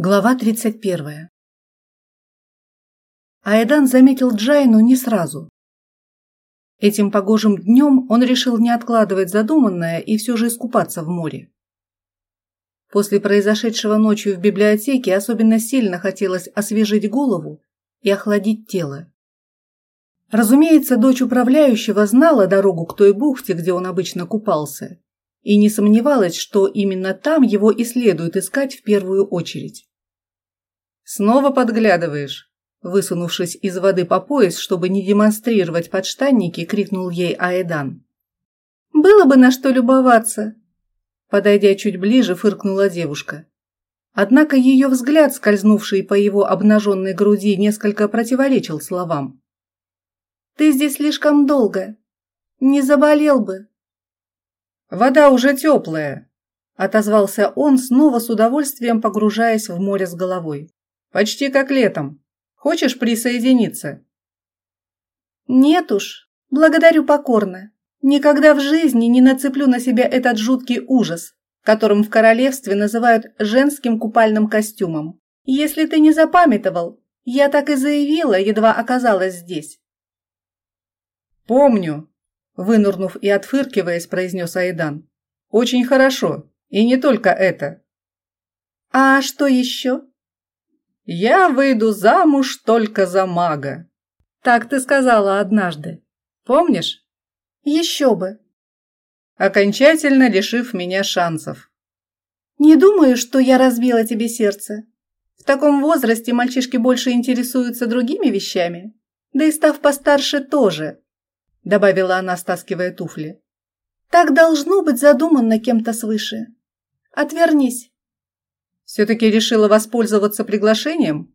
Глава 31. Айдан заметил Джайну не сразу. Этим погожим днем он решил не откладывать задуманное и все же искупаться в море. После произошедшего ночью в библиотеке особенно сильно хотелось освежить голову и охладить тело. Разумеется, дочь управляющего знала дорогу к той бухте, где он обычно купался, и не сомневалась, что именно там его и следует искать в первую очередь. «Снова подглядываешь?» Высунувшись из воды по пояс, чтобы не демонстрировать подштанники, крикнул ей Аэдан. «Было бы на что любоваться!» Подойдя чуть ближе, фыркнула девушка. Однако ее взгляд, скользнувший по его обнаженной груди, несколько противоречил словам. «Ты здесь слишком долго. Не заболел бы». «Вода уже теплая», – отозвался он, снова с удовольствием погружаясь в море с головой. Почти как летом. Хочешь присоединиться?» «Нет уж, благодарю покорно. Никогда в жизни не нацеплю на себя этот жуткий ужас, которым в королевстве называют женским купальным костюмом. Если ты не запамятовал, я так и заявила, едва оказалась здесь». «Помню», – вынурнув и отфыркиваясь, произнес Айдан. «Очень хорошо. И не только это». «А что еще?» «Я выйду замуж только за мага». Так ты сказала однажды. Помнишь? Еще бы. Окончательно лишив меня шансов. Не думаю, что я разбила тебе сердце. В таком возрасте мальчишки больше интересуются другими вещами. Да и став постарше тоже, добавила она, стаскивая туфли. Так должно быть задумано кем-то свыше. Отвернись. Все-таки решила воспользоваться приглашением?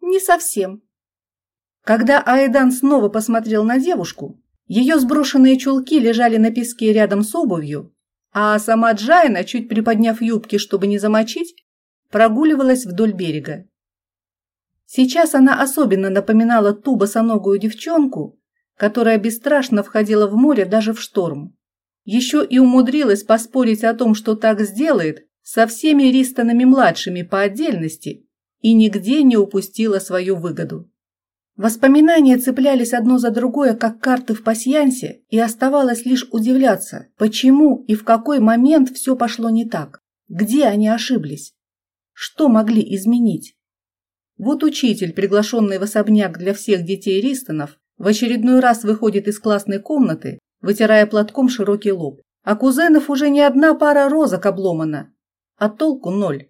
Не совсем. Когда Айдан снова посмотрел на девушку, ее сброшенные чулки лежали на песке рядом с обувью, а сама Джайна, чуть приподняв юбки, чтобы не замочить, прогуливалась вдоль берега. Сейчас она особенно напоминала ту босоногую девчонку, которая бесстрашно входила в море даже в шторм. Еще и умудрилась поспорить о том, что так сделает, со всеми Ристонами-младшими по отдельности и нигде не упустила свою выгоду. Воспоминания цеплялись одно за другое, как карты в пасьянсе, и оставалось лишь удивляться, почему и в какой момент все пошло не так, где они ошиблись, что могли изменить. Вот учитель, приглашенный в особняк для всех детей Ристонов, в очередной раз выходит из классной комнаты, вытирая платком широкий лоб. А кузенов уже не одна пара розок обломана, а толку ноль.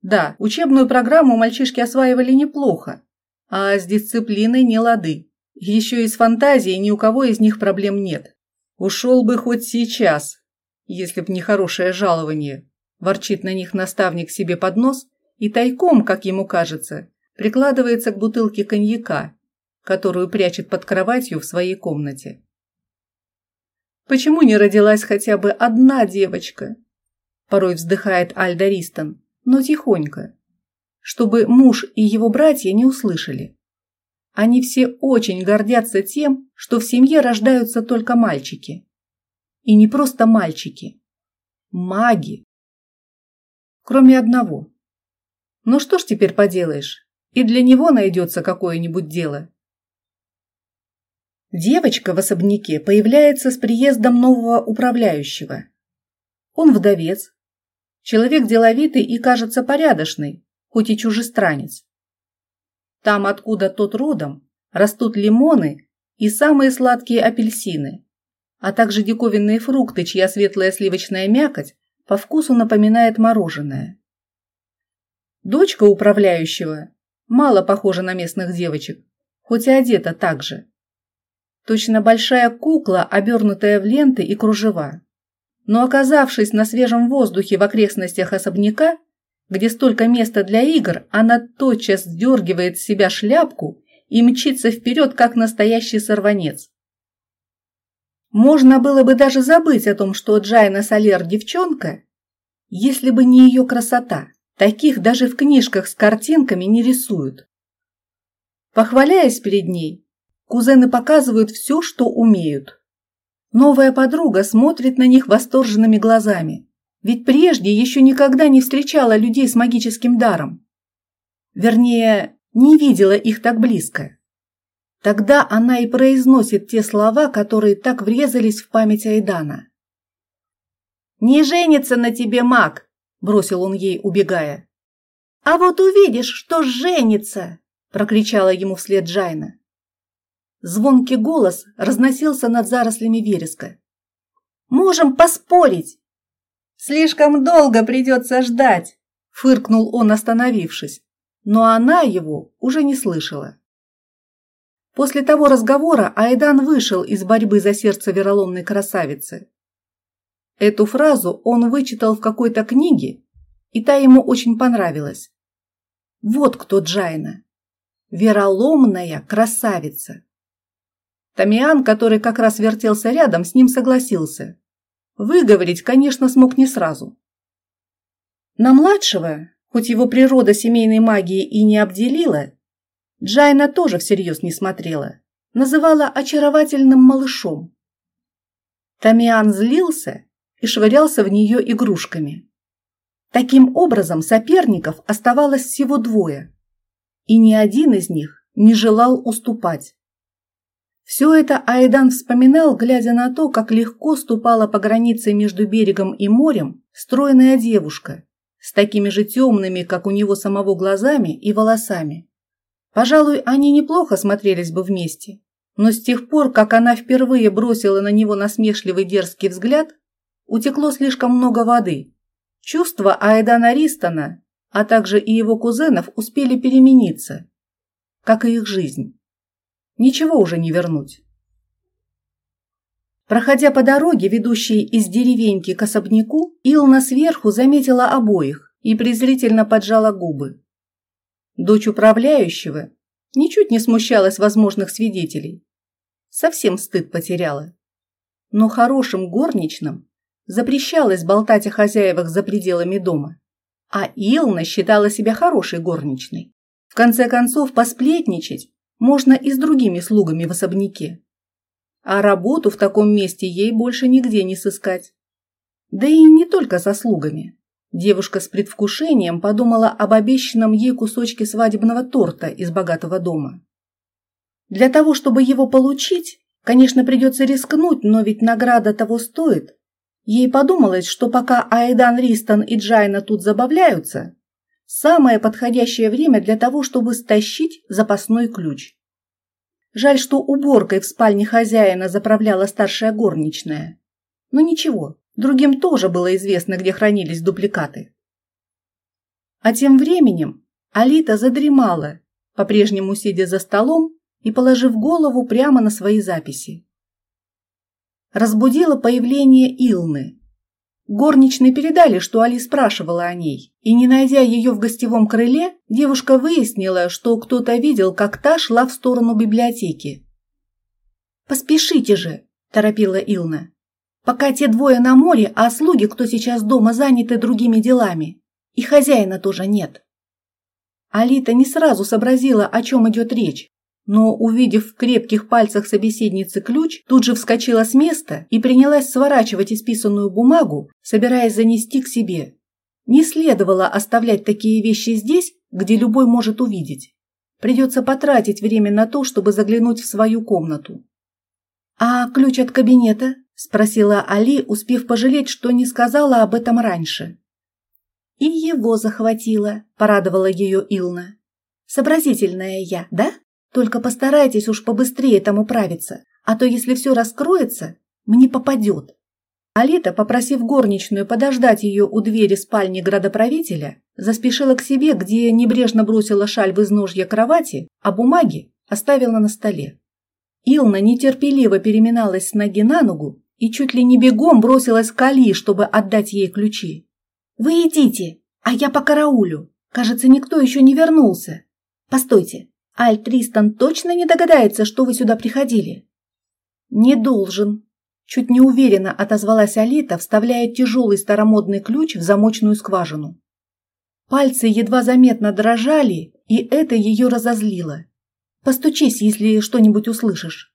Да, учебную программу мальчишки осваивали неплохо, а с дисциплиной не лады. Еще и с фантазией ни у кого из них проблем нет. Ушел бы хоть сейчас, если б не хорошее жалование. Ворчит на них наставник себе под нос и тайком, как ему кажется, прикладывается к бутылке коньяка, которую прячет под кроватью в своей комнате. Почему не родилась хотя бы одна девочка? порой вздыхает Альда Ристон, но тихонько, чтобы муж и его братья не услышали. Они все очень гордятся тем, что в семье рождаются только мальчики. И не просто мальчики. Маги. Кроме одного. Ну что ж теперь поделаешь? И для него найдется какое-нибудь дело. Девочка в особняке появляется с приездом нового управляющего. Он вдовец, Человек деловитый и, кажется, порядочный, хоть и чужестранец. Там, откуда тот родом, растут лимоны и самые сладкие апельсины, а также диковинные фрукты, чья светлая сливочная мякоть по вкусу напоминает мороженое. Дочка управляющего мало похожа на местных девочек, хоть и одета так же. Точно большая кукла, обернутая в ленты и кружева. Но оказавшись на свежем воздухе в окрестностях особняка, где столько места для игр, она тотчас сдергивает с себя шляпку и мчится вперед, как настоящий сорванец. Можно было бы даже забыть о том, что Джайна Солер девчонка, если бы не ее красота. Таких даже в книжках с картинками не рисуют. Похваляясь перед ней, кузены показывают все, что умеют. Новая подруга смотрит на них восторженными глазами. ведь прежде еще никогда не встречала людей с магическим даром. Вернее, не видела их так близко. Тогда она и произносит те слова, которые так врезались в память Айдана. «Не женится на тебе маг!» – бросил он ей, убегая. «А вот увидишь, что женится!» – прокричала ему вслед Джайна. Звонкий голос разносился над зарослями вереска. «Можем поспорить!» «Слишком долго придется ждать!» – фыркнул он, остановившись. Но она его уже не слышала. После того разговора Айдан вышел из борьбы за сердце вероломной красавицы. Эту фразу он вычитал в какой-то книге, и та ему очень понравилась. Вот кто Джайна. Вероломная красавица. Тамиан, который как раз вертелся рядом, с ним согласился. Выговорить, конечно, смог не сразу. На младшего, хоть его природа семейной магии и не обделила, Джайна тоже всерьез не смотрела, называла очаровательным малышом. Тамиан злился и швырялся в нее игрушками. Таким образом, соперников оставалось всего двое, и ни один из них не желал уступать. Все это Айдан вспоминал, глядя на то, как легко ступала по границе между берегом и морем стройная девушка с такими же темными, как у него самого, глазами и волосами. Пожалуй, они неплохо смотрелись бы вместе, но с тех пор, как она впервые бросила на него насмешливый дерзкий взгляд, утекло слишком много воды. Чувства Айдана Ристона, а также и его кузенов успели перемениться, как и их жизнь. Ничего уже не вернуть. Проходя по дороге, ведущей из деревеньки к особняку, Илна сверху заметила обоих и презрительно поджала губы. Дочь управляющего ничуть не смущалась возможных свидетелей. Совсем стыд потеряла. Но хорошим горничным запрещалось болтать о хозяевах за пределами дома. А Илна считала себя хорошей горничной. В конце концов, посплетничать можно и с другими слугами в особняке. А работу в таком месте ей больше нигде не сыскать. Да и не только со слугами. Девушка с предвкушением подумала об обещанном ей кусочке свадебного торта из богатого дома. Для того, чтобы его получить, конечно, придется рискнуть, но ведь награда того стоит. Ей подумалось, что пока Айдан Ристон и Джайна тут забавляются, Самое подходящее время для того, чтобы стащить запасной ключ. Жаль, что уборкой в спальне хозяина заправляла старшая горничная. Но ничего, другим тоже было известно, где хранились дубликаты. А тем временем Алита задремала, по-прежнему сидя за столом и положив голову прямо на свои записи. Разбудило появление Илны, Горничные передали, что Али спрашивала о ней, и, не найдя ее в гостевом крыле, девушка выяснила, что кто-то видел, как та шла в сторону библиотеки. «Поспешите же!» – торопила Илна. «Пока те двое на море, а слуги, кто сейчас дома, заняты другими делами. И хозяина тоже нет». Алита не сразу сообразила, о чем идет речь, но, увидев в крепких пальцах собеседницы ключ, тут же вскочила с места и принялась сворачивать исписанную бумагу, собираясь занести к себе. Не следовало оставлять такие вещи здесь, где любой может увидеть. Придется потратить время на то, чтобы заглянуть в свою комнату. «А ключ от кабинета?» – спросила Али, успев пожалеть, что не сказала об этом раньше. «И его захватила», – порадовала ее Илна. «Сообразительная я, да?» Только постарайтесь уж побыстрее там управиться, а то если все раскроется, мне попадет. Алита, попросив горничную подождать ее у двери спальни градоправителя, заспешила к себе, где небрежно бросила шаль в изножье кровати, а бумаги оставила на столе. Илна нетерпеливо переминалась с ноги на ногу и чуть ли не бегом бросилась к Али, чтобы отдать ей ключи. «Вы идите, а я по караулю. Кажется, никто еще не вернулся. Постойте, Аль Тристан точно не догадается, что вы сюда приходили?» «Не должен», – чуть неуверенно отозвалась Алита, вставляя тяжелый старомодный ключ в замочную скважину. Пальцы едва заметно дрожали, и это ее разозлило. «Постучись, если что-нибудь услышишь».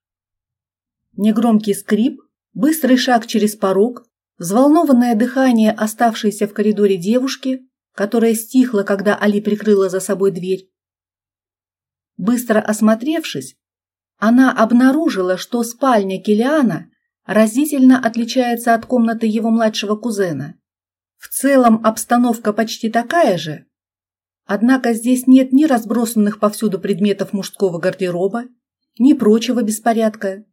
Негромкий скрип, быстрый шаг через порог, взволнованное дыхание оставшейся в коридоре девушки, которая стихла, когда Али прикрыла за собой дверь. Быстро осмотревшись, она обнаружила, что спальня Килиана разительно отличается от комнаты его младшего кузена. В целом обстановка почти такая же, однако здесь нет ни разбросанных повсюду предметов мужского гардероба, ни прочего беспорядка.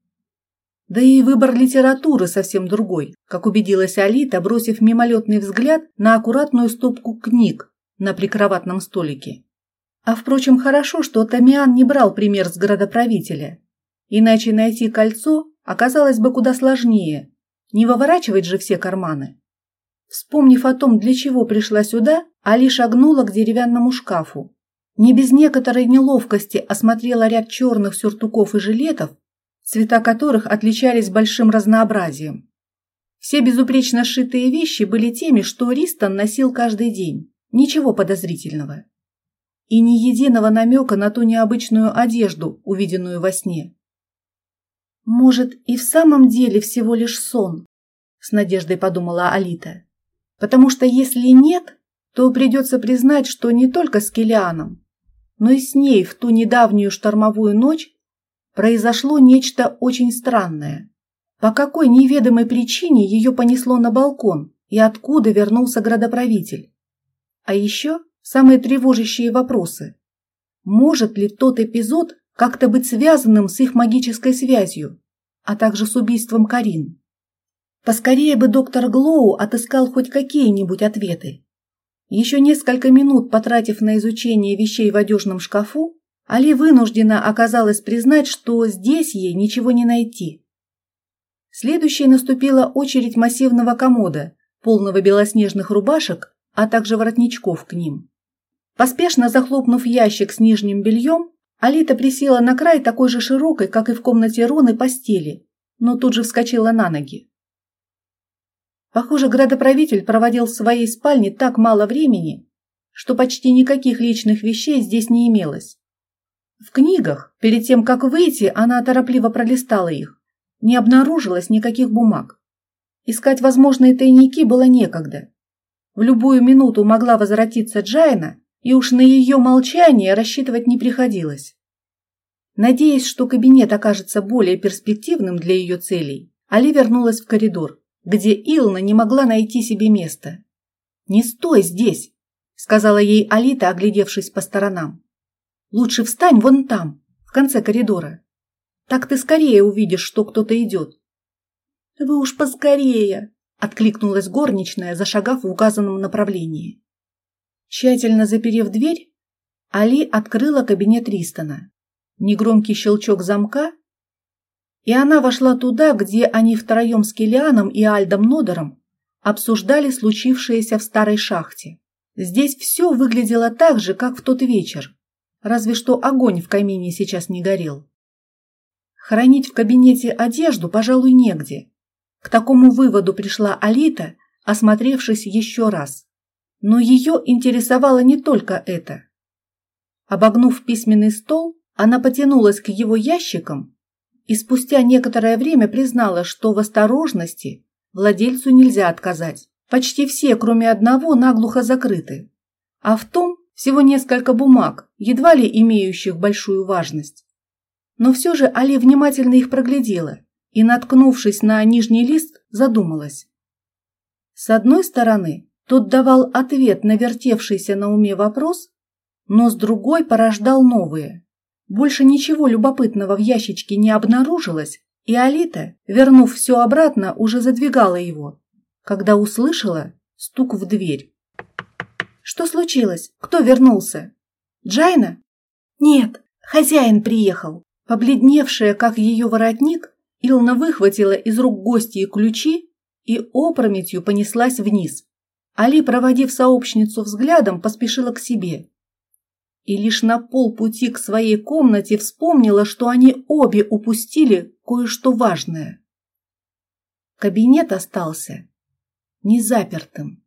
Да и выбор литературы совсем другой, как убедилась Алита, бросив мимолетный взгляд на аккуратную стопку книг на прикроватном столике. А впрочем, хорошо, что Тамиан не брал пример с градоправителя. Иначе найти кольцо оказалось бы куда сложнее. Не выворачивать же все карманы. Вспомнив о том, для чего пришла сюда, Али шагнула к деревянному шкафу. Не без некоторой неловкости осмотрела ряд черных сюртуков и жилетов, цвета которых отличались большим разнообразием. Все безупречно сшитые вещи были теми, что Ристон носил каждый день. Ничего подозрительного. И ни единого намека на ту необычную одежду, увиденную во сне. «Может, и в самом деле всего лишь сон?» – с надеждой подумала Алита. «Потому что если нет, то придется признать, что не только с Килианом, но и с ней в ту недавнюю штормовую ночь произошло нечто очень странное. По какой неведомой причине ее понесло на балкон и откуда вернулся градоправитель? А еще самые тревожащие вопросы. Может ли тот эпизод как-то быть связанным с их магической связью, а также с убийством Карин? Поскорее бы доктор Глоу отыскал хоть какие-нибудь ответы. Еще несколько минут потратив на изучение вещей в одежном шкафу, Али вынуждена оказалась признать, что здесь ей ничего не найти. Следующей наступила очередь массивного комода, полного белоснежных рубашек, а также воротничков к ним. Поспешно захлопнув ящик с нижним бельем, Алита присела на край такой же широкой, как и в комнате Роны, постели, но тут же вскочила на ноги. Похоже, градоправитель проводил в своей спальне так мало времени, что почти никаких личных вещей здесь не имелось. В книгах, перед тем, как выйти, она торопливо пролистала их. Не обнаружилось никаких бумаг. Искать возможные тайники было некогда. В любую минуту могла возвратиться Джайна, и уж на ее молчание рассчитывать не приходилось. Надеясь, что кабинет окажется более перспективным для ее целей, Али вернулась в коридор, где Илна не могла найти себе места. «Не стой здесь!» — сказала ей Алита, оглядевшись по сторонам. Лучше встань вон там, в конце коридора. Так ты скорее увидишь, что кто-то идет. Вы уж поскорее, откликнулась горничная, зашагав в указанном направлении. Тщательно заперев дверь, Али открыла кабинет Ристона. Негромкий щелчок замка, и она вошла туда, где они втроем с Килианом и Альдом Нодером обсуждали случившееся в старой шахте. Здесь все выглядело так же, как в тот вечер, разве что огонь в камине сейчас не горел. Хранить в кабинете одежду, пожалуй, негде. К такому выводу пришла Алита, осмотревшись еще раз. Но ее интересовало не только это. Обогнув письменный стол, она потянулась к его ящикам и спустя некоторое время признала, что в осторожности владельцу нельзя отказать. Почти все, кроме одного, наглухо закрыты. А в том, всего несколько бумаг, едва ли имеющих большую важность. Но все же Али внимательно их проглядела и, наткнувшись на нижний лист, задумалась. С одной стороны, тот давал ответ на вертевшийся на уме вопрос, но с другой порождал новые. Больше ничего любопытного в ящичке не обнаружилось, и Алита, вернув все обратно, уже задвигала его, когда услышала стук в дверь. Что случилось? Кто вернулся? Джайна? Нет, хозяин приехал. Побледневшая, как ее воротник, Илна выхватила из рук гостей ключи и опрометью понеслась вниз. Али, проводив сообщницу взглядом, поспешила к себе. И лишь на полпути к своей комнате вспомнила, что они обе упустили кое-что важное. Кабинет остался незапертым.